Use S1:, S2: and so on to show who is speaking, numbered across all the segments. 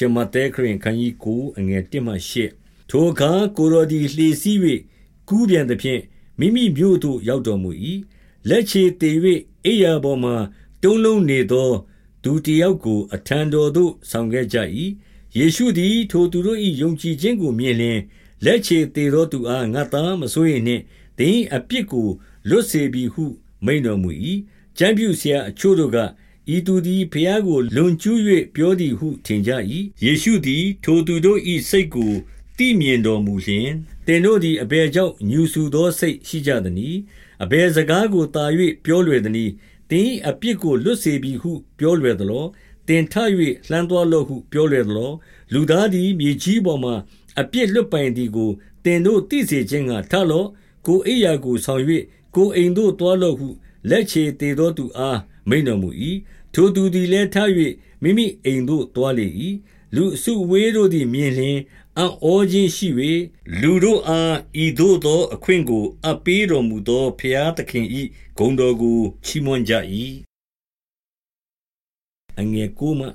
S1: ရှမဿဲခရင်ခန်းကြီးကိုအငယ်1မှ8ထိုအခါကိုရော်ဒီလှေစီး၍ကူးပြန်သဖြင့်မိမိမြို့သို့ရောက်တော်မူ၏လက်ချေတည်၍အိယာပေါ်မှတုံးလုံးနေသောသူတယောက်ကိုအထံတော်သို့ဆောင်ခဲ့ကြ၏ယေရှုသည်ထိုသူတို့၏ယုံကြည်ခြင်းကိုမြင်လျင်လက်ချေတည်သောသူအားငါသားမစိုးရင်နှင့်တင်းအပြစ်ကိုလွတ်စေပြီဟုမိန်တော်မူ၏ကျမ်းပြုဆရာအချို့တို့က ဤသူသည်ဖျားကို လွန်ကျူး၍ပြောသည်ဟု ထင်ကြ၏ယေရှုသည် ထိုသူတို့၏စိတ်ကိုသိမြင်တော်မူလျှင်တင်တို့သည်အဘယ်ကြောင့်ညူဆူသောစိတ်ရှိကြသနည်းအဘယ်စကားကိုတာ၍ပြောလွယ်သနည်းတင်းအပြစ်ကိုလွတ်စေပြီဟု ပြောလွယ်သလောတင်ထ၍လှမ်းသွားလော့ဟု ပြောလွယ်သလောလူသားသည်မြေကြီးပေါ်မှအပြစ်လွတ်ပိုင်သည်ကိုတင်တို့သိစေခြင်းကထလော့ကိုအိယာကိုဆောင်၍ကိုအိမ်သို့သွားလော့ဟု လက်ချေတည်သောသူအားမိန်တော်မူ၏ထိုသူသည်လည်းထ၍မိမိအိမ်သို့သွားလေ၏လူအစုဝေးတို့သည်မြင်လျင်အံ့ဩခြင်းရှိ၍လူတို့အားဤသို့သော အခွင့်ကိုအပ်ပေးတော်မူသောဖျားသခင်၏ဂုဏ်တော်ကိုချီးမွမ်းကြ၏အငယ်ကိုမှ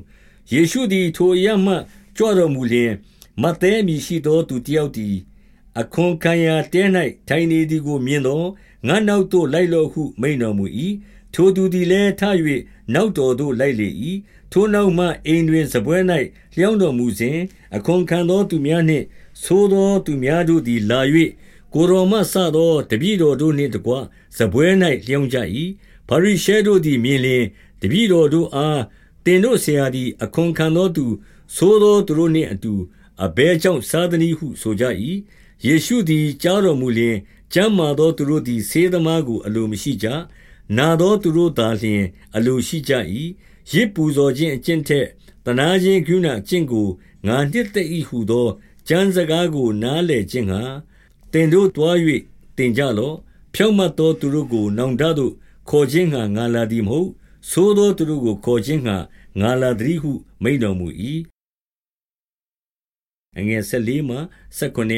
S1: 73ယေရှုသည်ထိုရမှကြွတော်မူလျင်မဿဲမည်ရှိသောသူတယောက်သည်အခွန်ခံရာတဲ၌ထိုင်နေသည်ကိုမြင်သော ငါနောက်သို့လိုက်လော့ဟု မိန်တော်မူ၏ထိုသူသည်လည်းထ၍နောက်တော်သို့လိုက်လေ၏ထိုနောက်မှအိမ်တွင်စပွဲ၌လျောင်းတော်မူစဉ်အခွန်ခံသောသူများနှင့်သိုးသောသူများတို့သည်လာ၍ကိုရောမဆသောတပည့်တော်တို့နှင့်တကွစပွဲ၌လျောင်းကြ၏ပါရိရှဲတို့သည်မြင်လျင်တပည့်တော်တို့အားတင်တို့ဆရာသည်အခွန်ခံသောသူသိုးသောသူတို့နှင့်အတူအဘဲကြောင့်စားသည်ဟုဆိုကြ၏ယေရှုသည်ကြားတော်မူလျင်ကျမ်းမာသောသူတို့သည် ဆေးသမားကို အလိုမရှိကြ နာသောသူတို့သာလျှင် အလိုရှိကြ၏ရစ်ပူဇော်ခြင်းအကျင့်ထက်တနာခြင်းကုဏအကျင့်ကို ငါနှစ်သက်၏ဟုသော ကျမ်းစကားကို နားလည်ခြင်းဟာတင်တို့တွား၍တင်ကြလော့ ဖြောင့်မတ်သောသူတို့ကို နောင်တသို့ခေါ်ခြင်းငှာငါလာသည်မဟုတ်သို့သောသူတို့ကို ခေါ်ခြင်းငှာငါလာသည်ဟု မိန်တော်မူ၏အငယ်၁၄မှ၁၉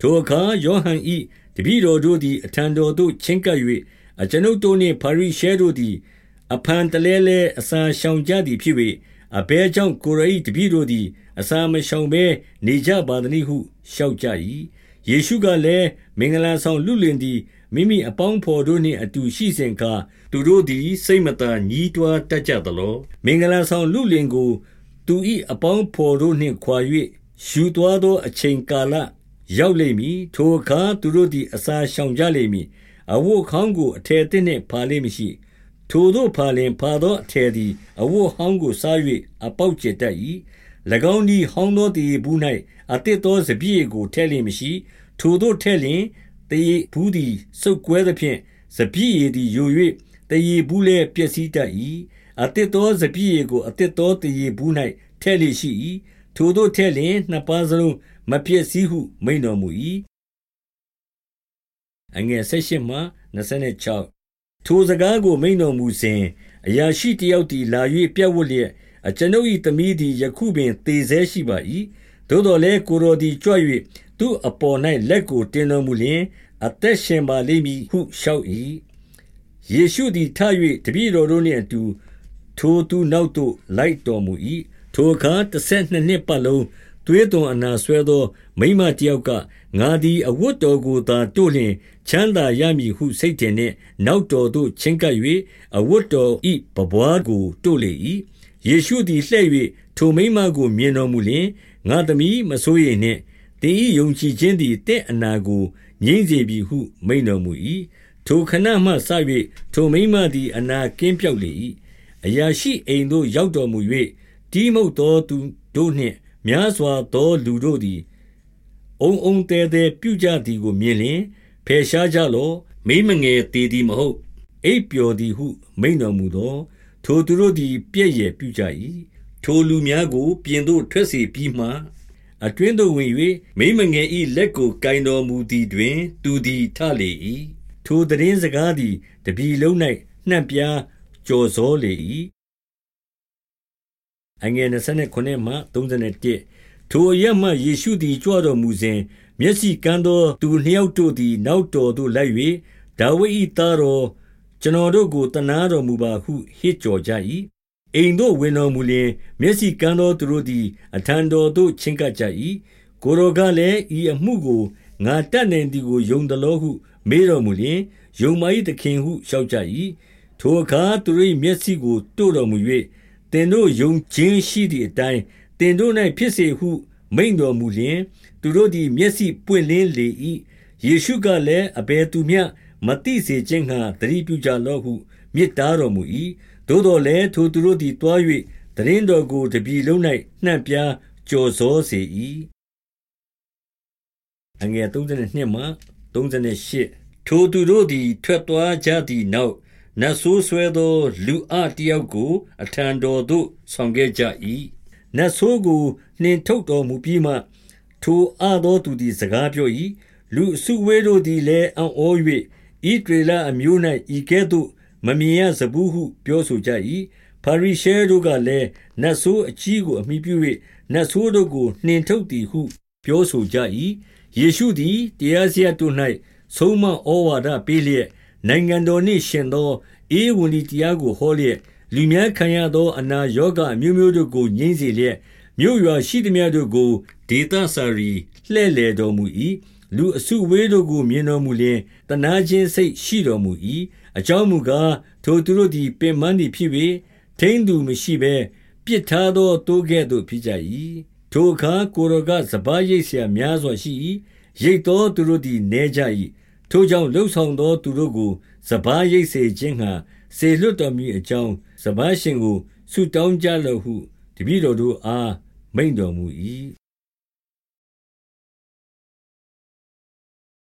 S1: ထိုအခါ ယောဟန်၏ တပည့်တော်တို့သည် အထံတော်သို့ ချဉ်းကပ်၍အကျွန်ုပ်တို့နှင့် ဖာရိရှဲတို့သည် အဖန်တလဲလဲ အစာရှောင်ကြသည်ဖြစ်၍အဘဲကြောင့် ကိုရိတပည့်တို့သည် အစာမရှောင်ဘဲ နေကြပါသည်ဟု လျှောက်ကြ၏ယေရှုကလည်း မင်္ဂလာဆောင်လူလင်သည် မိမိအပေါင်းဖော်တို့နှင့် အတူရှိစဉ်အခါ သူတို့သည် စိတ်မသာ ညည်းတွားတတ်ကြသလော မင်္ဂလာဆောင်လူလင်ကို သူ၏အပေါင်းဖော်တို့နှင့်ခွာ၍ယူသွားသော အချိန်ကာလ ရောက်လိမ့်မည်ထိုအခါသူတို့သည်အစာရှောင်ကြလိမ့်မည်အဝတ်ခေါင်းကိုအထည်သစ်နှင့်ဖာလိမ့်မရှိထိုတို့ဖာလင်ဖာသောအထည်သည်အဝတ်ဟောင်းကိုစား၍အပေါက်ကျတတ်၏၎င်းသည်ဟောင်းသောတည်ဘူး၌အတစ်သောစပြည့်ကိုထည့်လိမ့်မရှိထိုတို့ထည့်လျင်တည်ဘူးသည်စုပ်ကွဲသဖြင့်စပြည့်ရည်သည်ယို၍တည်ဘူးလည်းပျက်စီးတတ်၏အတစ်သောစပြည့်ကိုအတစ်သောတည်ဘူး၌ထည့်လိရှိ၏ထိုတို့ထည့်လျင်နှစ်ပါးစလုံး မပျက်စီးဟု မိန်တော်မူ၏အငယ်16မှ26ထိုစကားကို မိန်တော်မူစဉ်အရာရှိတယောက်သည်လာ၍ပြတ်ဝတ်လျက်အကျွန်ုပ်၏သမီးသည်ယခုပင်သေဆဲရှိပါ၏သို့တော်လည်းကိုတော်သည်ကြွ၍သူ့အပေါ်၌လက်ကိုတင်တော်မူလျင်အသက်ရှင်ပါလိမ့်မည်ဟုလျှောက်၏ယေရှုသည်ထ၍တပည့်တော်တို့နှင့်အတူထိုသူနောက်သို့လိုက်တော်မူ၏ထိုအခါတစ်ဆက်နှစ်နှစ်ပတ်လုံး သွေးသွန်အနာဆွဲသော မိမတယောက်က ငါသည် အဝတ်တော်ကိုသာတို့လျင် ချမ်းသာရမည်ဟု စိတ်ထင်နှင့် နောက်တော်သို့ ချဉ်ကပ်၍အဝတ်တော်ဤပပွားကို တို့လေ၏ယေရှုသည်လှဲ့၍ထိုမိမကို မြင်တော်မူလျင် ငါသမီး မစိုးရိမ်နှင့်တင်းဤယုံကြည်ခြင်းသည်တင့်အနာကို ငြိမ့်စေပြီဟု မိန်တော်မူ၏ထိုခဏမှစ၍ထိုမိမသည် အနာကင်းပြောက်လေ၏အရာရှိအိမ်သို့ ရောက်တော်မူ၍တီးမှုတ်သောသူတို့နှင့် များစွာသောလူတို့သည် အုံအုံတဲတဲပြုကြသည်ကိုမြင်လျင်ဖယ်ရှားကြလော့မိမငယ်တည်သည်မဟုတ် အိပ်ပျော်သည်ဟု မိန်တော်မူသော ထိုသူတို့သည် ပြည့်ရဲ့ပြုကြ၏ထိုလူများကို ပြင်သို့ထွက်စေပြီးမှအတွင်းသို့ဝင်၍မိမငယ်၏လက်ကိုကင်တော်မူသည်တွင် သူသည်ထလေ၏ထိုတည်င်းစကားသည်တပြီလုံး၌နှံ့ပြားကြော်စောလေ၏ အငယ်29မှ31ထိုအရမှယေရှုသည်ကြွတော်မူစဉ်မျက်စိကန်းသောသူနှစ်ယောက်တို့သည် နောက်တော်သို့လိုက်၍ဒါဝိဒ်၏သားတော်ကျွန်တော်တို့ကိုတနာတော်မူပါဟုဟစ်ကြော်ကြ၏အိမ်သို့ဝင်တော်မူလျှင် မျက်စိကန်းသောသူတို့သည် အထံတော်သို့ချဉ်းကပ်ကြ၏။ကိုယ်တော်ကလည်း၊ဤအမှုကိုငါတတ်နိုင်သည်ကိုယုံသလောဟု မေးတော်မူလျှင်၊ယုံပါ၏သခင်ဟုလျှောက်ကြ၏။ထိုအခါသူတို့၏မျက်စိကိုတို့တော်မူ၍၊ သင်တို့ယုံခြင်းရှိသည်အတိုင်းသင်တို့၌ဖြစ်စေဟုမိန့်တော်မူလျှင်၊သူတို့သည်မျက်စိပွင့်လင်းလေ၏။ယေရှုကလည်း၊အဘယ်သူမျှမသိစေခြင်းငှါသတိပြုကြလော့ဟုမြစ်တားတော်မူ၏။သို့သော်လည်းထိုသူတို့သည်သွား၍သိတင်းတော်ကိုတပြည်လုံး၌နှံ့ပြားကျော်စောစေ၏။ထိုသူတို့သည်ထွက်သွားကြသည်နောက်၊ နတ်ဆိုးစွဲသော လူအတယောက်ကို အထံတော်သို့ ဆောင်ခဲ့ကြ၏။နတ်ဆိုးကိုနှင်ထုတ်တော်မူပြီးမှ၊ထိုအသောသူသည်စကားပြော၏။လူအစုအဝေးတို့သည်လည်းအံ့ဩ၍၊ဣသရေလအမျိုး၌ဤကဲ့သို့မမြင်ရစဖူးဟုပြောဆိုကြ၏။ဖာရိရှဲတို့ကလည်း၊နတ်ဆိုးအကြီးကိုအမှီပြု၍နတ်ဆိုးတို့ကိုနှင်ထုတ်သည်ဟုပြောဆိုကြ၏။ယေရှုသည်တရားစရပ်တို့၌ဆုံးမဩဝါဒပေးလျက်၊ နိုင်ငံတော်နှင့်ယှဉ်သောဧဝံဂေလိတရားကိုဟောလျက်၊လူများခံရသောအနာရောဂါအမျိုးမျိုးတို့ကိုငြိမ်းစေလျက်၊မြို့ရွာရှိသမျှတို့ကိုဒေသစာရီလှည့်လည်တော်မူ၏။လူအစုအဝေးတို့ကိုမြင်တော်မူလျှင်သနားခြင်းစိတ်ရှိတော်မူ၏။အကြောင်းမူကား၊ထိုသူတို့သည်ပင်ပန်းသည်ဖြစ်၍၊ထိန်းသူမရှိဘဲပစ်ထားသောသိုးကဲ့သို့ဖြစ်ကြ၏။ထိုအခါကိုယ်တော်က၊စပါးရိတ်စရာများစွာရှိ၏။ရိတ်သောသူတို့သည်နည်းကြ၏။ ထိုကြောင့်လုပ်ဆောင်သောသူတို့ကိုစပါးရိတ်စေခြင်းငှါစေလွှတ်တော်မူမည်အကြောင်း၊စပါးရှင်ကိုဆုတောင်းကြလော့ဟု တပည့်တော်တို့အားမိန့်တော်မူ၏။